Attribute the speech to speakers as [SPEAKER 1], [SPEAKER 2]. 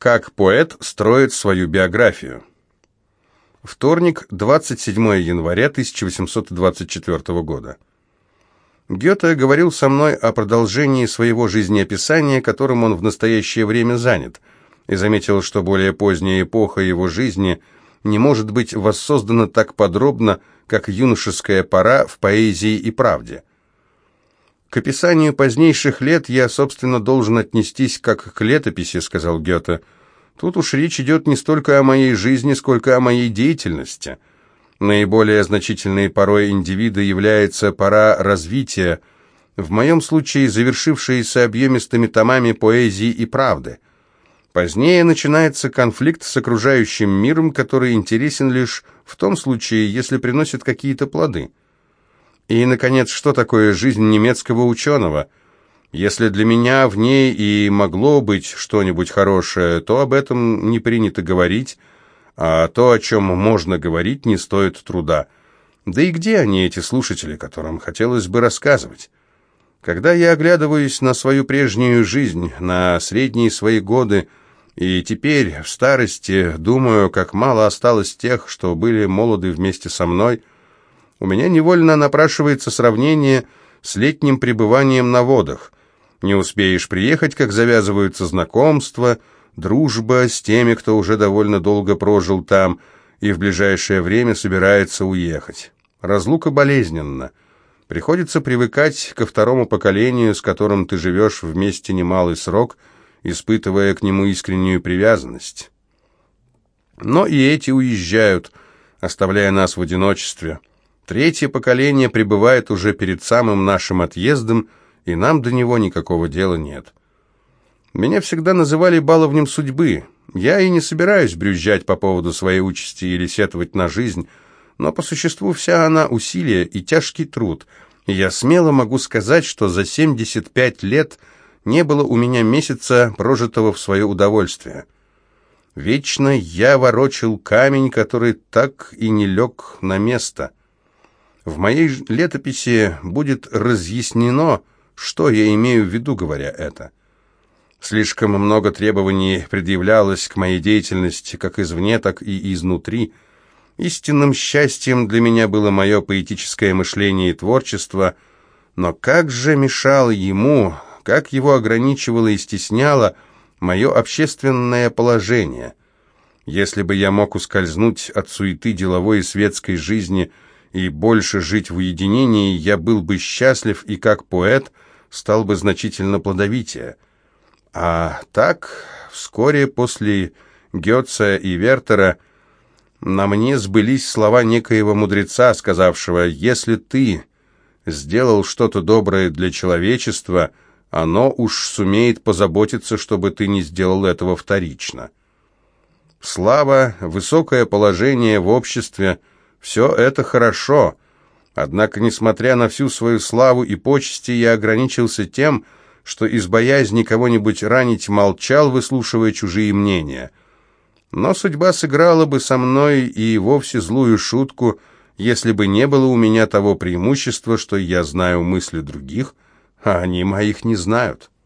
[SPEAKER 1] Как поэт строит свою биографию. Вторник, 27 января 1824 года. Гёте говорил со мной о продолжении своего жизнеописания, которым он в настоящее время занят, и заметил, что более поздняя эпоха его жизни не может быть воссоздана так подробно, как юношеская пора в поэзии и правде. «К описанию позднейших лет я, собственно, должен отнестись как к летописи», — сказал Гёте. «Тут уж речь идет не столько о моей жизни, сколько о моей деятельности. Наиболее значительной порой индивида является пора развития, в моем случае завершившаяся объемистыми томами поэзии и правды. Позднее начинается конфликт с окружающим миром, который интересен лишь в том случае, если приносит какие-то плоды». И, наконец, что такое жизнь немецкого ученого? Если для меня в ней и могло быть что-нибудь хорошее, то об этом не принято говорить, а то, о чем можно говорить, не стоит труда. Да и где они, эти слушатели, которым хотелось бы рассказывать? Когда я оглядываюсь на свою прежнюю жизнь, на средние свои годы, и теперь, в старости, думаю, как мало осталось тех, что были молоды вместе со мной, у меня невольно напрашивается сравнение с летним пребыванием на водах. Не успеешь приехать, как завязываются знакомства, дружба с теми, кто уже довольно долго прожил там и в ближайшее время собирается уехать. Разлука болезненна. Приходится привыкать ко второму поколению, с которым ты живешь вместе немалый срок, испытывая к нему искреннюю привязанность. Но и эти уезжают, оставляя нас в одиночестве. Третье поколение прибывает уже перед самым нашим отъездом, и нам до него никакого дела нет. Меня всегда называли баловнем судьбы. Я и не собираюсь брюзжать по поводу своей участи или сетовать на жизнь, но по существу вся она усилие и тяжкий труд, и я смело могу сказать, что за 75 лет не было у меня месяца, прожитого в свое удовольствие. Вечно я ворочил камень, который так и не лег на место. В моей летописи будет разъяснено, что я имею в виду, говоря это. Слишком много требований предъявлялось к моей деятельности, как извне, так и изнутри. Истинным счастьем для меня было мое поэтическое мышление и творчество, но как же мешало ему, как его ограничивало и стесняло мое общественное положение. Если бы я мог ускользнуть от суеты деловой и светской жизни – и больше жить в уединении, я был бы счастлив и как поэт стал бы значительно плодовитее. А так, вскоре после Гетца и Вертера на мне сбылись слова некоего мудреца, сказавшего, «Если ты сделал что-то доброе для человечества, оно уж сумеет позаботиться, чтобы ты не сделал этого вторично». Слава, высокое положение в обществе – все это хорошо. Однако, несмотря на всю свою славу и почести, я ограничился тем, что из боязни кого-нибудь ранить молчал, выслушивая чужие мнения. Но судьба сыграла бы со мной и вовсе злую шутку, если бы не было у меня того преимущества, что я знаю мысли других, а они моих не знают.